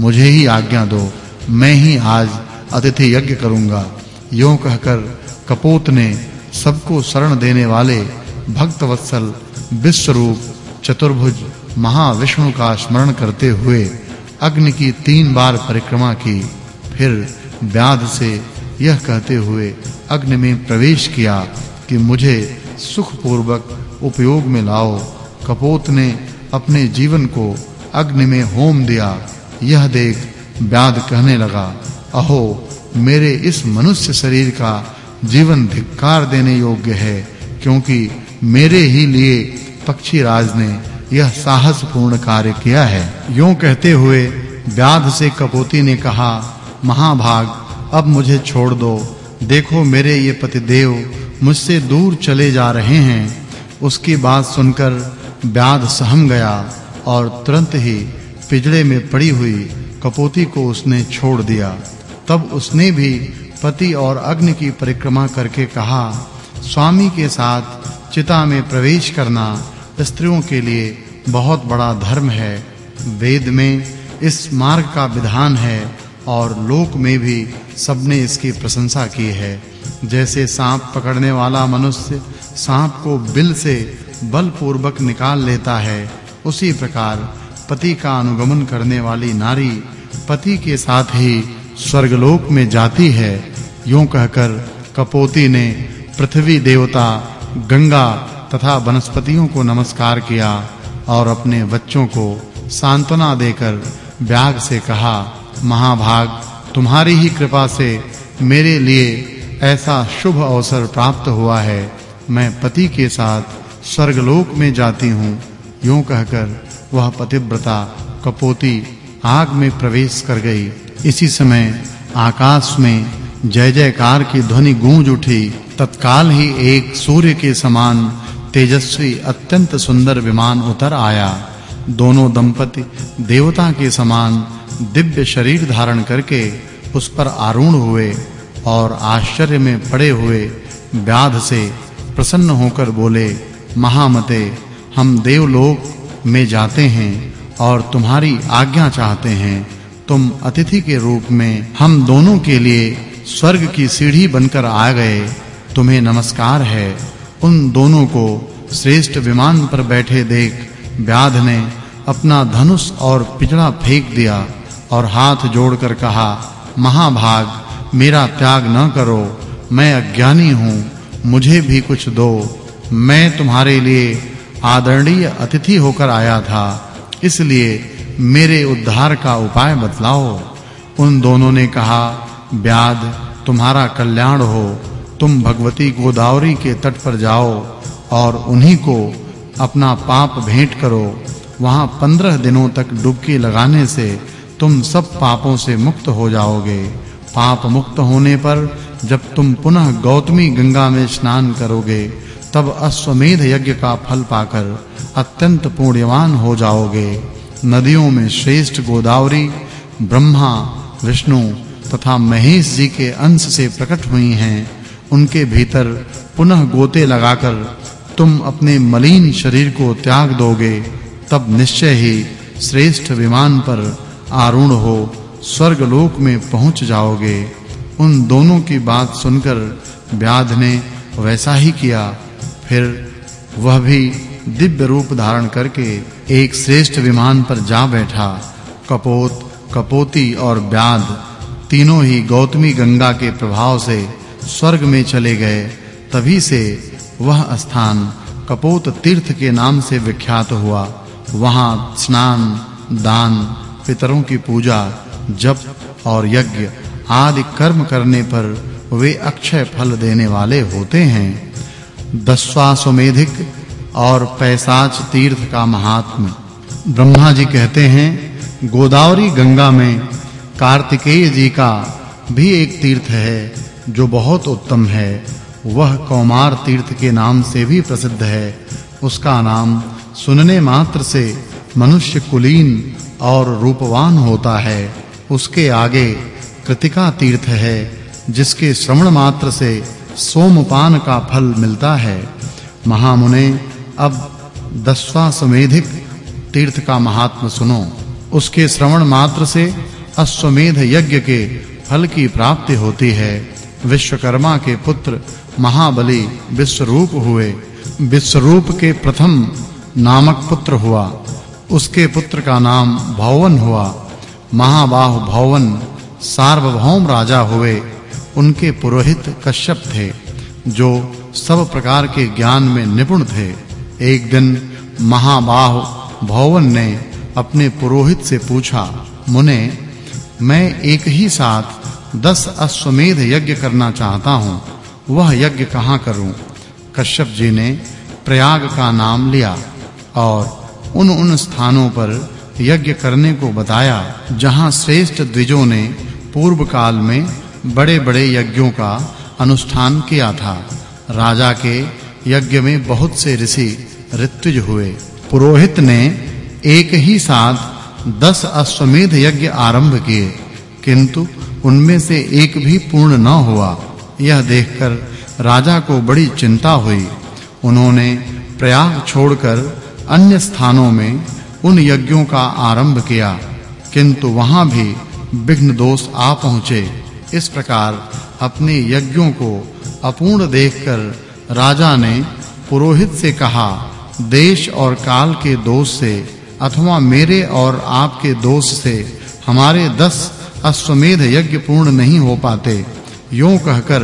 मुझे ही आज्ञा दो, मैं ही आज अतिथि यज्ञ करूँगा। यूँ कहकर कपोत ने सबको शरण देने वाले भक्त वत्सल विश्वरूप चतुर्भुज महाविष्णु का स्मरण करते हुए अग्नि की तीन बार परिक्रमा की। फिर व्याध से यह कहते हुए अग्नि में प्रवेश किया कि मुझे सुख पूर्वक उपयोग में लाओ। कपोत ने अपने जीवन को अग्नि में होम दिया। यह देख व्याध कहने लगा, अहो, मेरे इस मनुष्य शरीर का जीवन धिक्कार देने योग्य है, क्योंकि मेरे ही लिए पक्षी राज ने यह साहसपूर्ण कार्य किया है। यूँ कहते हुए व्याध से कपोती ने कहा, महाभाग, अब मुझे छोड़ दो। देखो मेरे ये पतिदेव मुझसे दूर चले जा रहे हैं। उसकी बात सुनकर व्याध सहम गया और तुरंत ही पिजड़े में पड़ी हुई कपोती को उसने छोड़ दिया। तब उसने भी पति और अग्नि की परिक्रमा करके कहा, स्वामी के साथ चिता में प्रवेश करना स्त्रियों के लिए बहुत बड़ा धर्म है। वेद में इस मार्ग का विधान है और लोक में भी सबने इसकी प्रशंसा की है। जैसे सांप पकड़ने वाला मनुष्य सांप को बिल से बलपूर्वक निकाल लेता है, उसी प्रकार पति का अनुगमन करने वाली नारी पति के साथ ही स्वर्गलोक में जाती है। यूँ कहकर कपोती ने पृथ्वी देवता, गंगा तथा वनस्पतियों को नमस्कार किया और अपने बच्चों को सांत्वना देकर व्याग से कहा, महाभाग, तुम्हारी ही कृपा से मेरे लिए ऐसा शुभ अवसर प्राप्त हुआ है। मैं पति के साथ स्वर्गलोक में जाती हूँ। यूँ कहकर वह पतिव्रता कपोती आग में प्रवेश कर गई। इसी समय आकाश में जय जयकार की ध्वनि गूंज उठी। तत्काल ही एक सूर्य के समान तेजस्वी, अत्यंत सुंदर विमान उतर आया। दोनों दंपति देवता के समान दिव्य शरीर धारण करके उस पर आरूढ़ हुए और आश्चर्य में पड़े हुए व्याध से प्रसन्न होकर बोले, महामते, हम देवलोक में जाते हैं और तुम्हारी आज्ञा चाहते हैं, तुम अतिथि के रूप में हम दोनों के लिए स्वर्ग की सीढ़ी बनकर आ गए। तुम्हें नमस्कार है। उन दोनों को श्रेष्ठ विमान पर बैठे देख व्याध ने अपना धनुष और पिजड़ा फेंक दिया और हाथ जोड़कर कहा, महाभाग, मेरा त्याग न करो। मैं अज्ञानी हूँ, मुझे भी कुछ दो। मैं तुम्हारे लिए आदरणीय अतिथि होकर आया था, इसलिए मेरे उद्धार का उपाय बतलाओ। उन दोनों ने कहा व्याध तुम्हारा कल्याण हो, तुम भगवती गोदावरी के तट पर जाओ और उन्हीं को अपना पाप भेंट करो। वहाँ पंद्रह दिनों तक डुबकी लगाने से तुम सब पापों से मुक्त हो जाओगे। पाप मुक्त होने पर जब तुम पुनः गौतमी गंगा में स्नान करोगे तब अश्वमेध यज्ञ का फल पाकर अत्यंत पुण्यवान हो जाओगे। नदियों में श्रेष्ठ गोदावरी, ब्रह्मा, विष्णु तथा महेश जी के अंश से प्रकट हुई हैं। उनके भीतर पुनः गोते लगाकर तुम अपने मलिन शरीर को त्याग दोगे। तब निश्चय ही श्रेष्ठ विमान पर आरूढ़ हो स्वर्ग लोक में पहुँच जाओगे। उन दोनों की बात सुनकर व्याध ने वैसा ही किया फिर वह भी दिव्य रूप धारण करके एक श्रेष्ठ विमान पर जा बैठा। कपोत, कपोती और व्याध तीनों ही गौतमी गंगा के प्रभाव से स्वर्ग में चले गए। तभी से वह स्थान कपोत तीर्थ के नाम से विख्यात हुआ। वहाँ स्नान, दान, पितरों की पूजा, जप और यज्ञ आदि कर्म करने पर वे अक्षय फल देने वाले होते हैं। दशवासोमेधिक और पैसाच तीर्थ का महात्म। ब्रह्मा जी कहते हैं, गोदावरी गंगा में कार्तिकेय जी का भी एक तीर्थ है, जो बहुत उत्तम है। वह कौमार तीर्थ के नाम से भी प्रसिद्ध है। उसका नाम सुनने मात्र से मनुष्य कुलीन और रूपवान होता है। उसके आगे कृतिका तीर्थ है, जिसके श्रवण मात्र से सोमपान का फल मिलता है। महामुने, अब दशवा समेधिक तीर्थ का महात्म सुनो। उसके श्रवण मात्र से अश्वमेध यज्ञ के फल की प्राप्ति होती है। विश्वकर्मा के पुत्र महाबली विश्वरूप हुए। विश्वरूप के प्रथम नामक पुत्र हुआ। उसके पुत्र का नाम भौवन हुआ। महाबाहु भौवन सार्वभौम राजा हुए। उनके पुरोहित कश्यप थे, जो सब प्रकार के ज्ञान में निपुण थे। एक दिन महाबाह भवन ने अपने पुरोहित से पूछा, मुने, मैं एक ही साथ दस अश्वमेध यज्ञ करना चाहता हूँ, वह यज्ञ कहाँ करूँ? कश्यप जी ने प्रयाग का नाम लिया और उन उन स्थानों पर यज्ञ करने को बताया, जहाँ श्रेष्ठ द्विजों ने पूर्व काल में बड़े-बड़े यज्ञों का अनुष्ठान किया था। राजा के यज्ञ में बहुत से ऋषि ऋत्विज हुए। पुरोहित ने एक ही साथ दस अश्वमेध यज्ञ आरंभ किए, किंतु उनमें से एक भी पूर्ण न हुआ। यह देखकर राजा को बड़ी चिंता हुई। उन्होंने प्रयाग छोड़कर अन्य स्थानों में उन यज्ञों का आरंभ किया, किंतु वहाँ भी विघ्न दोष आ पहुँचे। इस प्रकार अपने यज्ञों को अपूर्ण देखकर राजा ने पुरोहित से कहा, देश और काल के दोष से अथवा मेरे और आपके दोष से हमारे दस अश्वमेध यज्ञ पूर्ण नहीं हो पाते। यूँ कहकर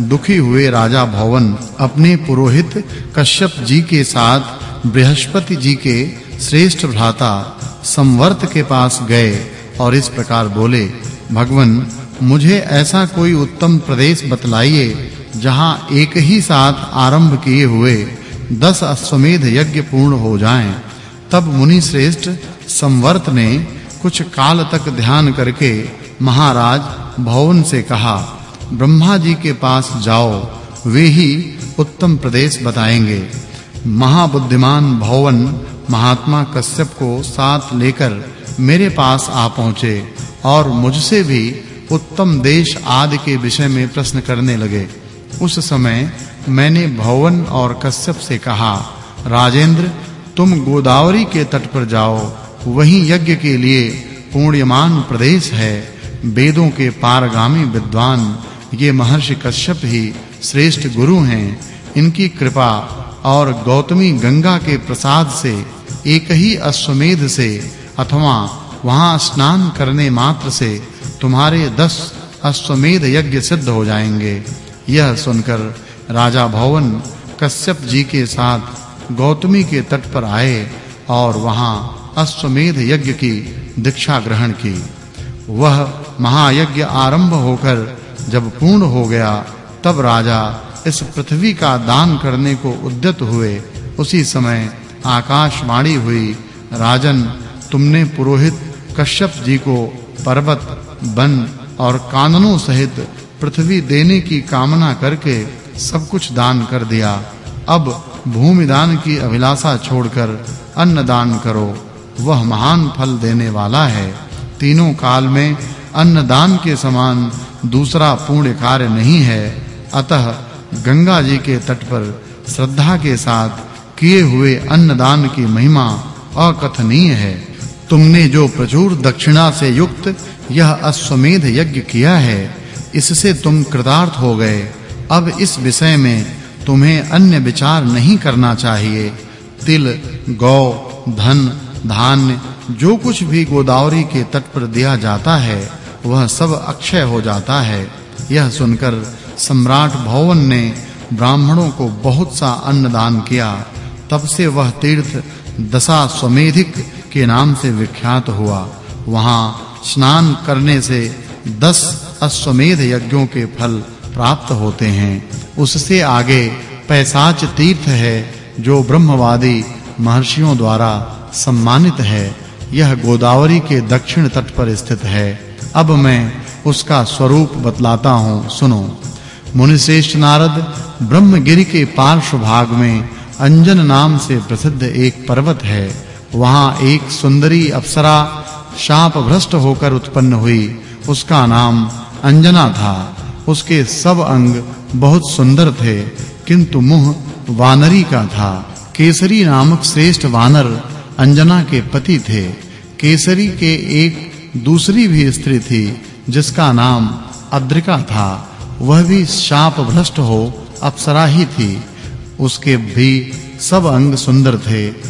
दुखी हुए राजा भवन अपने पुरोहित कश्यप जी के साथ बृहस्पति जी के श्रेष्ठ भ्राता संवर्त के पास गए और इस प्रकार बोले, भगवन मुझे ऐसा कोई उत्तम प्रदेश बतलाइए, जहाँ एक ही साथ आरंभ किए हुए दस अश्वमेध यज्ञ पूर्ण हो जाएँ। तब मुनि श्रेष्ठ संवर्त ने कुछ काल तक ध्यान करके महाराज भवन से कहा, ब्रह्मा जी के पास जाओ, वे ही उत्तम प्रदेश बताएँगे। महाबुद्धिमान भवन महात्मा कश्यप को साथ लेकर मेरे पास आ पहुँचे और मुझसे भी उत्तम देश आदि के विषय में प्रश्न करने लगे। उस समय मैंने भवन और कश्यप से कहा, राजेंद्र, तुम गोदावरी के तट पर जाओ। वहीं यज्ञ के लिए पुण्यमान प्रदेश है। वेदों के पारगामी विद्वान, ये महर्षि कश्यप ही श्रेष्ठ गुरु हैं। इनकी कृपा और गौतमी गंगा के प्रसाद से, एक ही अश्वमेध से अथवा वहाँ स्नान करने मात्र से तुम्हारे दस अश्वमेध यज्ञ सिद्ध हो जाएँगे। यह सुनकर राजा भवन कश्यप जी के साथ गौतमी के तट पर आए और वहाँ अश्वमेध यज्ञ की दीक्षा ग्रहण की। वह महायज्ञ आरंभ होकर जब पूर्ण हो गया, तब राजा इस पृथ्वी का दान करने को उद्यत हुए। उसी समय आकाशवाणी हुई, राजन, तुमने पुरोहित कश्यप जी को पर्वत वन और काननों सहित पृथ्वी देने की कामना करके सब कुछ दान कर दिया। अब भूमि दान की अभिलाषा छोड़कर अन्न दान करो। वह महान फल देने वाला है। तीनों काल में अन्न दान के समान दूसरा पुण्य कार्य नहीं है। अतः गंगा जी के तट पर श्रद्धा के साथ किए हुए अन्नदान की महिमा अकथनीय है। तुमने जो प्रचुर दक्षिणा से युक्त यह अश्वमेध यज्ञ किया है, इससे तुम कृतार्थ हो गए। अब इस विषय में तुम्हें अन्य विचार नहीं करना चाहिए। तिल, गौ, धन धान्य जो कुछ भी गोदावरी के तट पर दिया जाता है, वह सब अक्षय हो जाता है। यह सुनकर सम्राट भवन ने ब्राह्मणों को बहुत सा अन्न दान किया। तब से वह तीर्थ दशा स्वमेधिक के नाम से विख्यात हुआ। वहाँ स्नान करने से दस अश्वमेध यज्ञों के फल प्राप्त होते हैं। उससे आगे पैसाच तीर्थ है, जो ब्रह्मवादी महर्षियों द्वारा सम्मानित है। यह गोदावरी के दक्षिण तट पर स्थित है। अब मैं उसका स्वरूप बतलाता हूँ। सुनो। मुनिश्रेष्ठ नारद, ब्रह्मगिरि के पार्श्व भाग में अंजन नाम से प्रसिद्ध एक पर्वत है। वहाँ एक सुंदरी अप्सरा शाप भ्रष्ट होकर उत्पन्न हुई। उसका नाम अंजना था। उसके सब अंग बहुत सुंदर थे, किंतु मुँह वानरी का था। केसरी नामक श्रेष्ठ वानर अंजना के पति थे। केसरी के एक दूसरी भी स्त्री थी, जिसका नाम अद्रिका था। वह भी शाप भ्रष्ट हो अप्सरा ही थी। उसके भी सब अंग सुंदर थे।